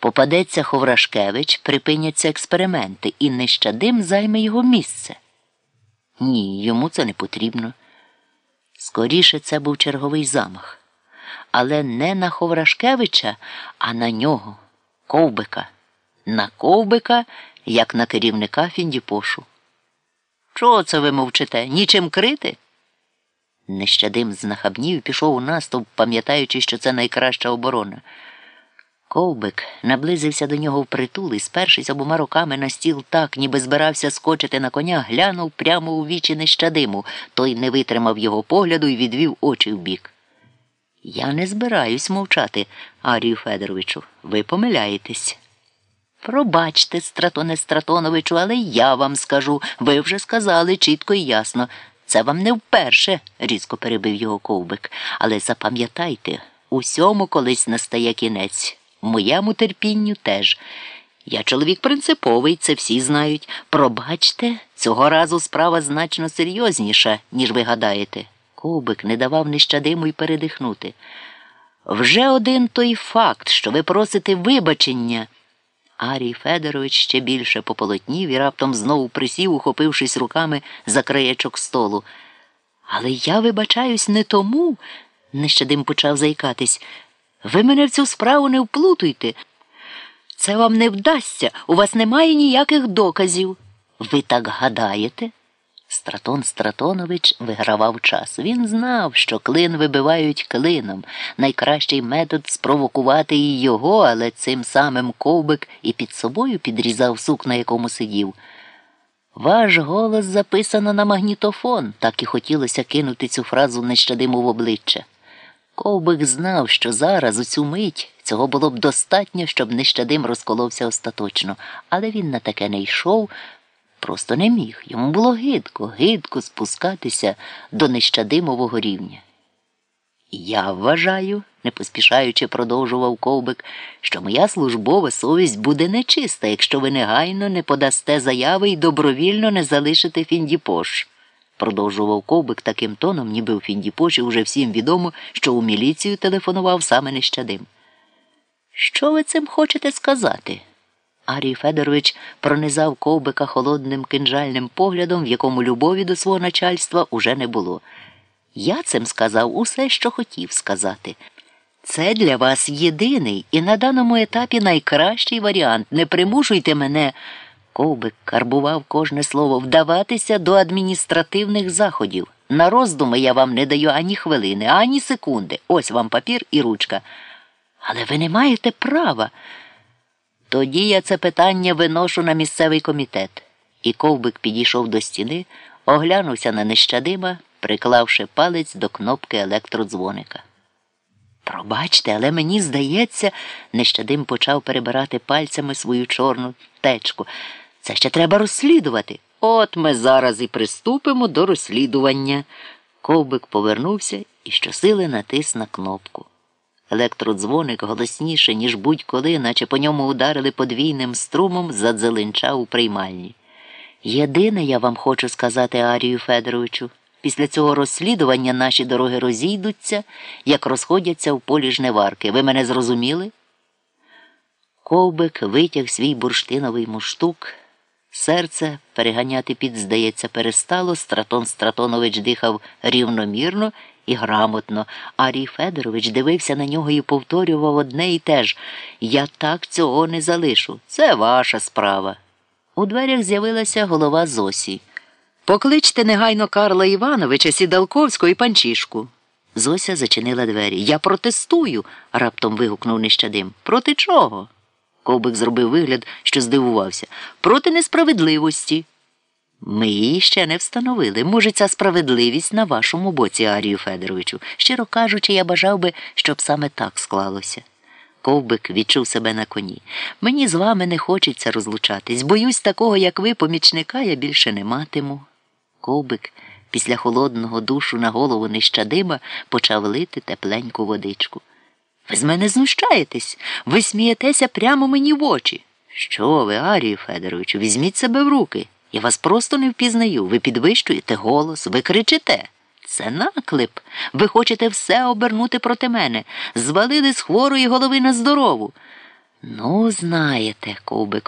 Попадеться Ховрашкевич, припиняться експерименти, і нещадим займе його місце. Ні, йому це не потрібно. Скоріше це був черговий замах. Але не на Ховрашкевича, а на нього, ковбика. На ковбика, як на керівника Фіндіпошу. Чого це ви мовчите? Нічим крити? Нещадим знахабнів пішов у наступ, пам'ятаючи, що це найкраща оборона. Ковбик наблизився до нього впритул і, спершись обома руками на стіл так, ніби збирався скочити на коня, глянув прямо у вічі нещадиму. Той не витримав його погляду і відвів очі вбік. Я не збираюсь мовчати, Арію Федоровичу. Ви помиляєтесь. Пробачте, Стратоне Стратоновичу, але я вам скажу. Ви вже сказали чітко і ясно. Це вам не вперше, різко перебив його ковбик. Але запам'ятайте, усьому колись настає кінець. Моєму терпінню теж. Я чоловік принциповий, це всі знають. Пробачте, цього разу справа значно серйозніша, ніж ви гадаєте. Ковбик не давав нещадиму й передихнути. Вже один той факт, що ви просите вибачення. Арій Федорович ще більше пополотнів і раптом знову присів, ухопившись руками за краєчок столу. Але я вибачаюсь не тому, нещадим почав заїкатись. Ви мене в цю справу не вплутуйте. Це вам не вдасться, у вас немає ніяких доказів. Ви так гадаєте? Стратон Стратонович вигравав час. Він знав, що клин вибивають клином. Найкращий метод спровокувати і його, але цим самим ковбик і під собою підрізав сук, на якому сидів. Ваш голос записано на магнітофон, так і хотілося кинути цю фразу нещадиму в обличчя. Ковбик знав, що зараз, у цю мить, цього було б достатньо, щоб нещадим розколовся остаточно, але він на таке не йшов, просто не міг. Йому було гидко, гидко спускатися до нещадимового рівня. Я вважаю, не поспішаючи продовжував ковбик, що моя службова совість буде нечиста, якщо ви негайно не подасте заяви і добровільно не залишите Фіндіпош продовжував ковбик таким тоном, ніби у Фіндіпоші уже всім відомо, що у міліцію телефонував саме нещадим. Що ви цим хочете сказати? Арій Федорович пронизав ковбика холодним кинжальним поглядом, в якому любові до свого начальства уже не було. Я цим сказав усе, що хотів сказати. Це для вас єдиний і на даному етапі найкращий варіант. Не примушуйте мене. Ковбик карбував кожне слово вдаватися до адміністративних заходів. На роздуми я вам не даю ані хвилини, ані секунди. Ось вам папір і ручка. Але ви не маєте права. Тоді я це питання виношу на місцевий комітет. І ковбик підійшов до стіни, оглянувся на нещадима, приклавши палець до кнопки електродзвоника. Пробачте, але мені здається, нещадим почав перебирати пальцями свою чорну течку. Це ще треба розслідувати. От ми зараз і приступимо до розслідування. Ковбик повернувся і щосили натис на кнопку. Електродзвоник голосніше, ніж будь-коли, наче по ньому ударили подвійним струмом, задзеленчав у приймальні. Єдине я вам хочу сказати, Арію Федоровичу, після цього розслідування наші дороги розійдуться, як розходяться в полі жневарки. Ви мене зрозуміли? Ковбик витяг свій бурштиновий муштук. Серце переганяти під, здається, перестало. Стратон Стратонович дихав рівномірно і грамотно. Арій Федорович дивився на нього і повторював одне і те ж Я так цього не залишу. Це ваша справа. У дверях з'явилася голова Зосі. Покличте негайно Карла Івановича Сідалковського і панчішку. Зося зачинила двері. Я протестую, раптом вигукнув нещадим. Проти чого? Ковбик зробив вигляд, що здивувався. Проти несправедливості. Ми її ще не встановили. Може, ця справедливість на вашому боці, Арію Федоровичу. Щиро кажучи, я бажав би, щоб саме так склалося. Ковбик відчув себе на коні. Мені з вами не хочеться розлучатись. Боюсь, такого, як ви, помічника, я більше не матиму. Ковбик після холодного душу на голову нещадима почав лити тепленьку водичку. Ви з мене знущаєтесь, ви смієтеся прямо мені в очі. Що ви, Арію Федоровичу, візьміть себе в руки. Я вас просто не впізнаю. Ви підвищуєте голос, ви кричите. Це наклеп. Ви хочете все обернути проти мене, звалили з хворої голови на здорову. Ну, знаєте, Кубик,